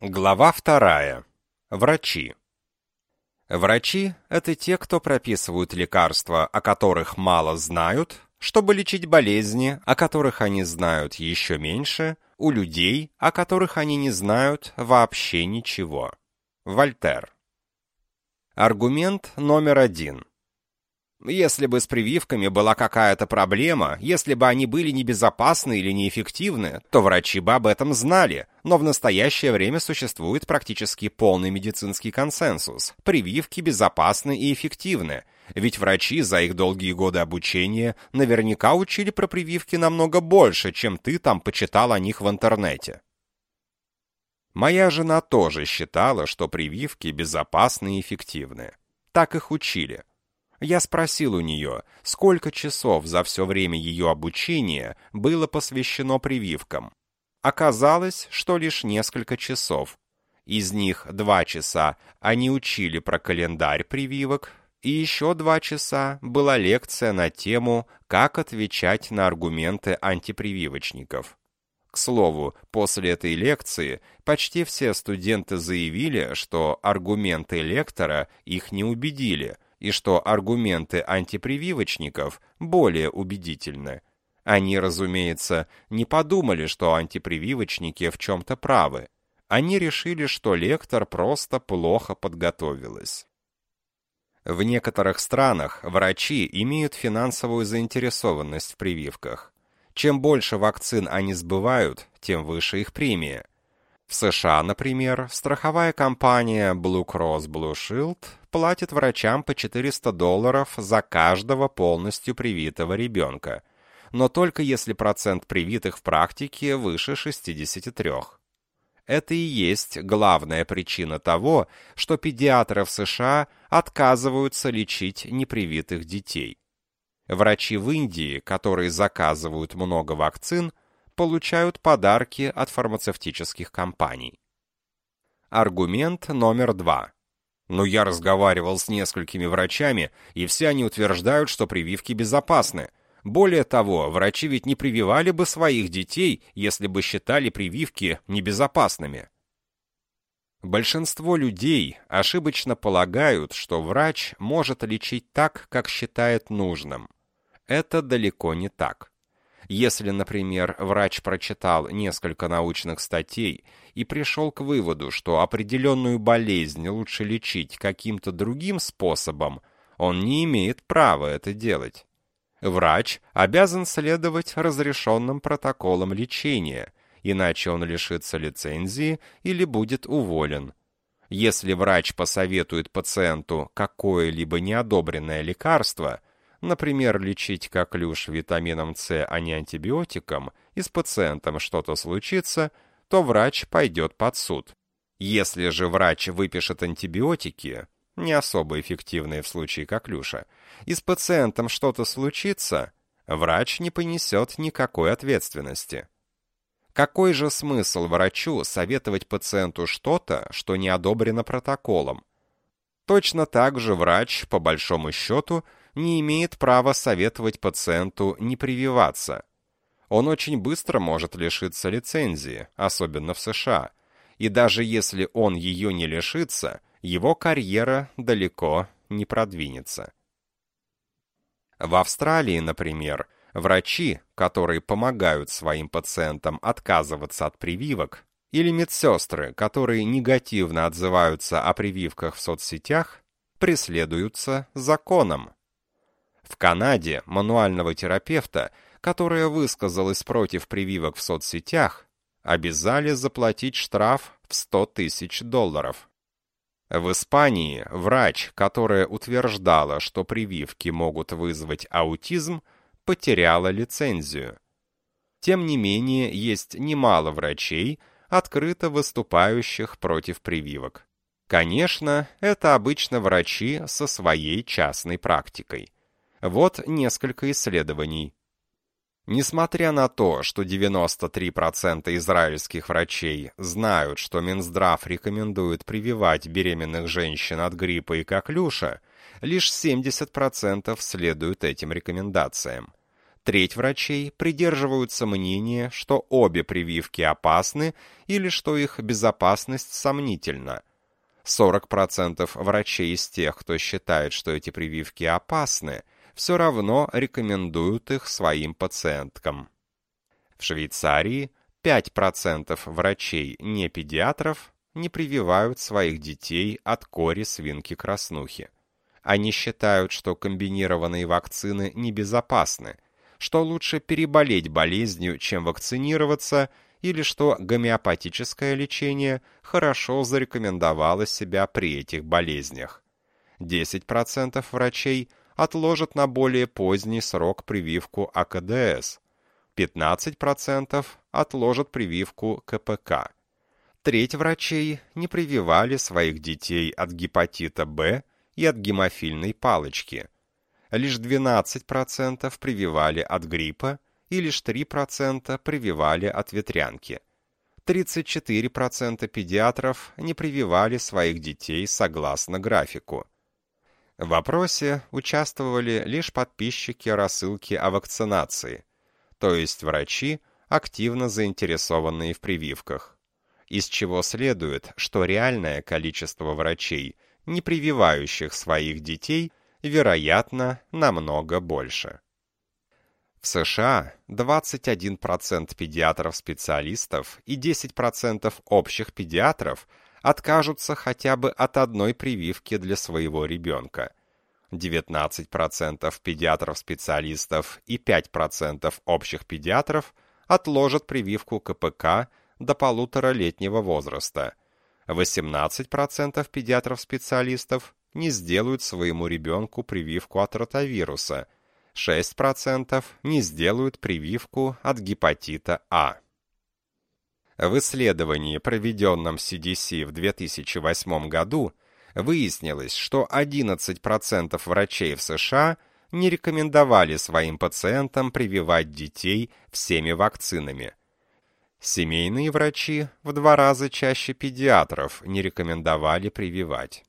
Глава вторая. Врачи. Врачи – это те, кто прописывают лекарства, о которых мало знают, чтобы лечить болезни, о которых они знают еще меньше, у людей, о которых они не знают вообще ничего. Вольтер. Аргумент номер один. Если бы с прививками была какая-то проблема, если бы они были небезопасны или неэффективны, то врачи бы об этом знали. Но в настоящее время существует практически полный медицинский консенсус. Прививки безопасны и эффективны. Ведь врачи за их долгие годы обучения наверняка учили про прививки намного больше, чем ты там почитал о них в интернете. Моя жена тоже считала, что прививки безопасны и эффективны. Так их учили. Я спросил у нее, сколько часов за все время ее обучения было посвящено прививкам. Оказалось, что лишь несколько часов. Из них два часа они учили про календарь прививок, и еще два часа была лекция на тему «Как отвечать на аргументы антипрививочников». К слову, после этой лекции почти все студенты заявили, что аргументы лектора их не убедили – и что аргументы антипрививочников более убедительны. Они, разумеется, не подумали, что антипрививочники в чем-то правы. Они решили, что лектор просто плохо подготовилась. В некоторых странах врачи имеют финансовую заинтересованность в прививках. Чем больше вакцин они сбывают, тем выше их премия. В США, например, страховая компания Blue Cross Blue Shield платит врачам по 400 долларов за каждого полностью привитого ребенка, но только если процент привитых в практике выше 63. Это и есть главная причина того, что педиатры в США отказываются лечить непривитых детей. Врачи в Индии, которые заказывают много вакцин, получают подарки от фармацевтических компаний. Аргумент номер два. Но я разговаривал с несколькими врачами, и все они утверждают, что прививки безопасны. Более того, врачи ведь не прививали бы своих детей, если бы считали прививки небезопасными. Большинство людей ошибочно полагают, что врач может лечить так, как считает нужным. Это далеко не так. Если, например, врач прочитал несколько научных статей и пришел к выводу, что определенную болезнь лучше лечить каким-то другим способом, он не имеет права это делать. Врач обязан следовать разрешенным протоколам лечения, иначе он лишится лицензии или будет уволен. Если врач посоветует пациенту какое-либо неодобренное лекарство – например, лечить коклюш витамином С, а не антибиотиком, и с пациентом что-то случится, то врач пойдет под суд. Если же врач выпишет антибиотики, не особо эффективные в случае коклюша, и с пациентом что-то случится, врач не понесет никакой ответственности. Какой же смысл врачу советовать пациенту что-то, что не одобрено протоколом? Точно так же врач, по большому счету, не имеет права советовать пациенту не прививаться. Он очень быстро может лишиться лицензии, особенно в США. И даже если он ее не лишится, его карьера далеко не продвинется. В Австралии, например, врачи, которые помогают своим пациентам отказываться от прививок, или медсестры, которые негативно отзываются о прививках в соцсетях, преследуются законом. В Канаде мануального терапевта, которая высказалась против прививок в соцсетях, обязали заплатить штраф в 100 тысяч долларов. В Испании врач, которая утверждала, что прививки могут вызвать аутизм, потеряла лицензию. Тем не менее, есть немало врачей, открыто выступающих против прививок. Конечно, это обычно врачи со своей частной практикой. Вот несколько исследований. Несмотря на то, что 93% израильских врачей знают, что Минздрав рекомендует прививать беременных женщин от гриппа и коклюша, лишь 70% следуют этим рекомендациям. Треть врачей придерживаются мнения, что обе прививки опасны или что их безопасность сомнительна. 40% врачей из тех, кто считает, что эти прививки опасны, все равно рекомендуют их своим пациенткам. В Швейцарии 5% врачей не педиатров не прививают своих детей от кори свинки-краснухи. Они считают, что комбинированные вакцины небезопасны, что лучше переболеть болезнью, чем вакцинироваться, или что гомеопатическое лечение хорошо зарекомендовало себя при этих болезнях. 10% врачей отложат на более поздний срок прививку АКДС, 15% отложат прививку КПК. Треть врачей не прививали своих детей от гепатита Б и от гемофильной палочки. Лишь 12% прививали от гриппа и лишь 3% прививали от ветрянки. 34% педиатров не прививали своих детей согласно графику. В опросе участвовали лишь подписчики рассылки о вакцинации, то есть врачи, активно заинтересованные в прививках. Из чего следует, что реальное количество врачей, не прививающих своих детей, вероятно, намного больше. В США 21% педиатров-специалистов и 10% общих педиатров откажутся хотя бы от одной прививки для своего ребенка. 19% педиатров-специалистов и 5% общих педиатров отложат прививку КПК до полуторалетнего возраста. 18% педиатров-специалистов не сделают своему ребенку прививку от ротавируса, 6% не сделают прививку от гепатита А. В исследовании, проведенном CDC в 2008 году, выяснилось, что 11% врачей в США не рекомендовали своим пациентам прививать детей всеми вакцинами. Семейные врачи в два раза чаще педиатров не рекомендовали прививать.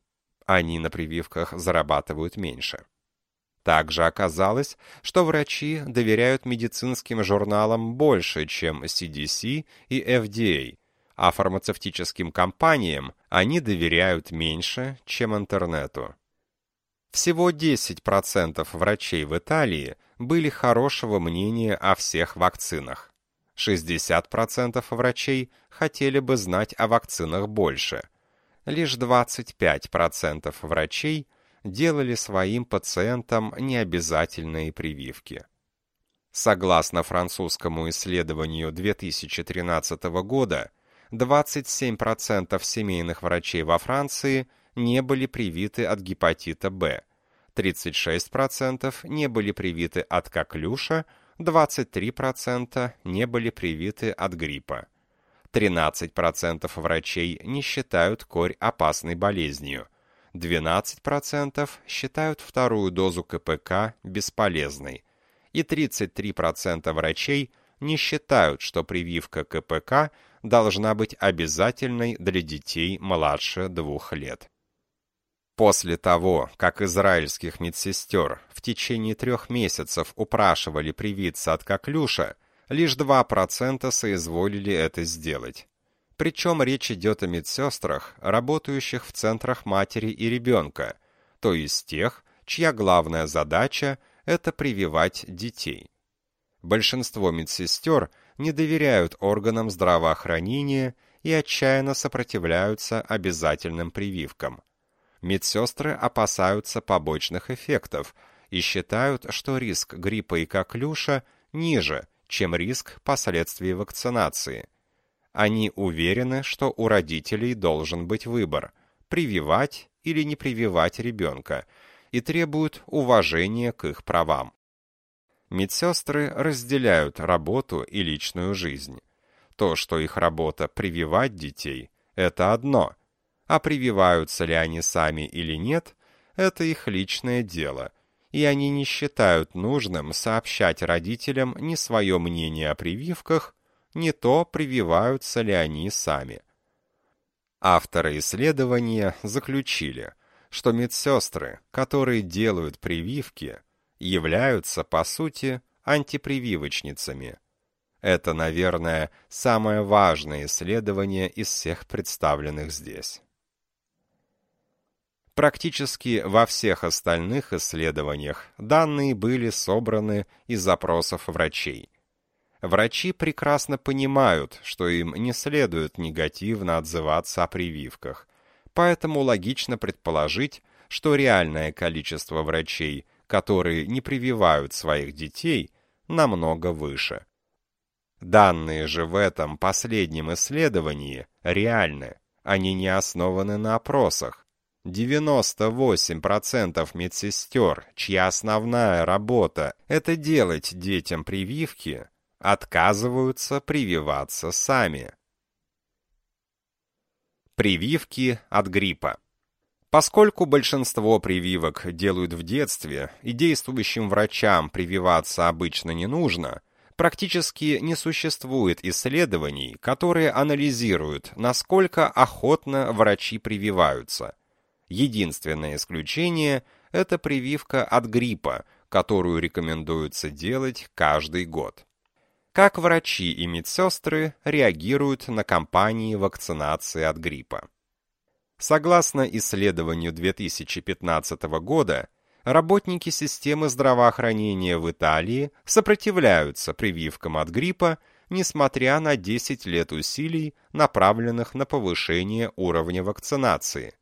Они на прививках зарабатывают меньше. Также оказалось, что врачи доверяют медицинским журналам больше, чем CDC и FDA, а фармацевтическим компаниям они доверяют меньше, чем интернету. Всего 10% врачей в Италии были хорошего мнения о всех вакцинах. 60% врачей хотели бы знать о вакцинах больше. Лишь 25% врачей делали своим пациентам необязательные прививки. Согласно французскому исследованию 2013 года, 27% семейных врачей во Франции не были привиты от гепатита Б, 36% не были привиты от коклюша, 23% не были привиты от гриппа. 13% врачей не считают корь опасной болезнью. 12% считают вторую дозу КПК бесполезной. И 33% врачей не считают, что прививка КПК должна быть обязательной для детей младше двух лет. После того, как израильских медсестер в течение трех месяцев упрашивали привиться от коклюша, лишь 2% соизволили это сделать. Причем речь идет о медсестрах, работающих в центрах матери и ребенка, то есть тех, чья главная задача – это прививать детей. Большинство медсестер не доверяют органам здравоохранения и отчаянно сопротивляются обязательным прививкам. Медсестры опасаются побочных эффектов и считают, что риск гриппа и коклюша ниже, чем риск последствий вакцинации. Они уверены, что у родителей должен быть выбор – прививать или не прививать ребенка, и требуют уважения к их правам. Медсестры разделяют работу и личную жизнь. То, что их работа прививать детей, это одно, а прививаются ли они сами или нет, это их личное дело, и они не считают нужным сообщать родителям ни свое мнение о прививках, ни то, прививаются ли они сами. Авторы исследования заключили, что медсестры, которые делают прививки, являются, по сути, антипрививочницами. Это, наверное, самое важное исследование из всех представленных здесь. Практически во всех остальных исследованиях данные были собраны из запросов врачей. Врачи прекрасно понимают, что им не следует негативно отзываться о прививках, поэтому логично предположить, что реальное количество врачей, которые не прививают своих детей, намного выше. Данные же в этом последнем исследовании реальны, они не основаны на опросах. 98% медсестер, чья основная работа – это делать детям прививки, отказываются прививаться сами. Прививки от гриппа. Поскольку большинство прививок делают в детстве и действующим врачам прививаться обычно не нужно, практически не существует исследований, которые анализируют, насколько охотно врачи прививаются. Единственное исключение – это прививка от гриппа, которую рекомендуется делать каждый год. Как врачи и медсестры реагируют на кампании вакцинации от гриппа? Согласно исследованию 2015 года, работники системы здравоохранения в Италии сопротивляются прививкам от гриппа, несмотря на 10 лет усилий, направленных на повышение уровня вакцинации.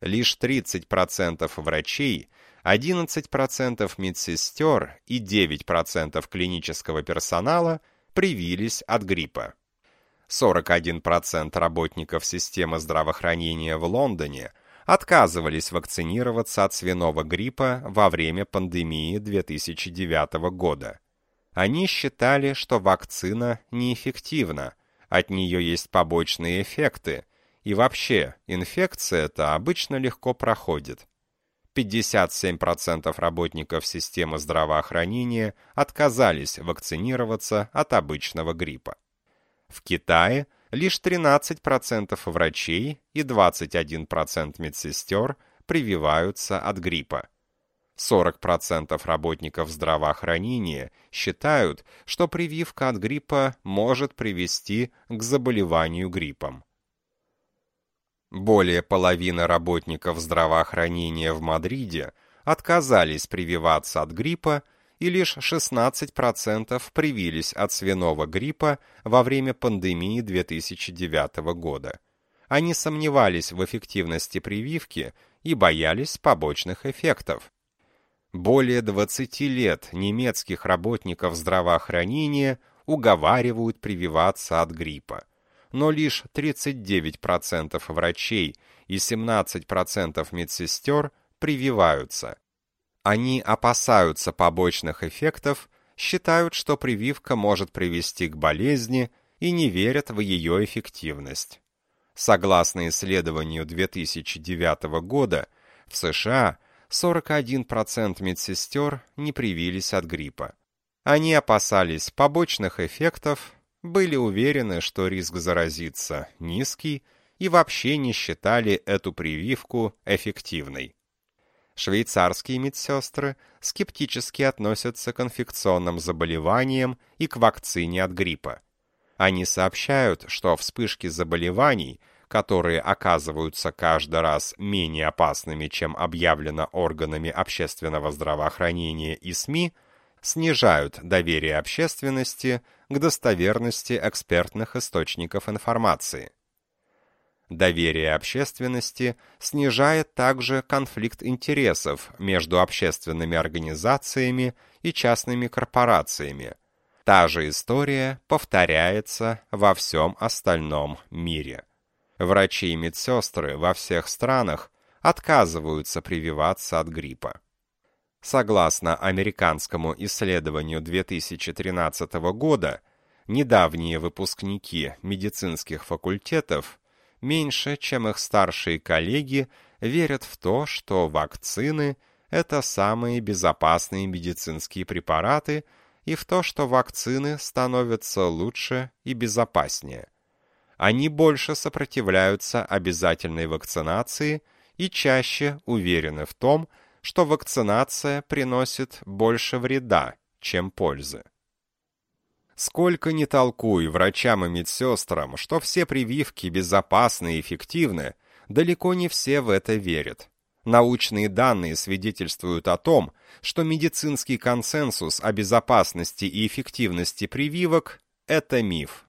Лишь 30% врачей, 11% медсестер и 9% клинического персонала привились от гриппа. 41% работников системы здравоохранения в Лондоне отказывались вакцинироваться от свиного гриппа во время пандемии 2009 года. Они считали, что вакцина неэффективна, от нее есть побочные эффекты, и вообще инфекция эта обычно легко проходит. 57% работников системы здравоохранения отказались вакцинироваться от обычного гриппа. В Китае лишь 13% врачей и 21% медсестер прививаются от гриппа. 40% работников здравоохранения считают, что прививка от гриппа может привести к заболеванию гриппом. Более половины работников здравоохранения в Мадриде отказались прививаться от гриппа и лишь 16% привились от свиного гриппа во время пандемии 2009 года. Они сомневались в эффективности прививки и боялись побочных эффектов. Более 20 лет немецких работников здравоохранения уговаривают прививаться от гриппа, но лишь 39% врачей и 17% медсестер прививаются. Они опасаются побочных эффектов, считают, что прививка может привести к болезни и не верят в ее эффективность. Согласно исследованию 2009 года, в США 41% медсестер не привились от гриппа. Они опасались побочных эффектов, были уверены, что риск заразиться низкий и вообще не считали эту прививку эффективной. Швейцарские медсестры скептически относятся к инфекционным заболеваниям и к вакцине от гриппа. Они сообщают, что вспышки заболеваний, которые оказываются каждый раз менее опасными, чем объявлено органами общественного здравоохранения и СМИ, снижают доверие общественности к достоверности экспертных источников информации. Доверие общественности снижает также конфликт интересов между общественными организациями и частными корпорациями. Та же история повторяется во всем остальном мире. Врачи и медсестры во всех странах отказываются прививаться от гриппа. Согласно американскому исследованию 2013 года, недавние выпускники медицинских факультетов меньше, чем их старшие коллеги, верят в то, что вакцины – это самые безопасные медицинские препараты и в то, что вакцины становятся лучше и безопаснее. Они больше сопротивляются обязательной вакцинации и чаще уверены в том, что вакцинация приносит больше вреда, чем пользы. Сколько ни толкуй врачам и медсестрам, что все прививки безопасны и эффективны, далеко не все в это верят. Научные данные свидетельствуют о том, что медицинский консенсус о безопасности и эффективности прививок – это миф.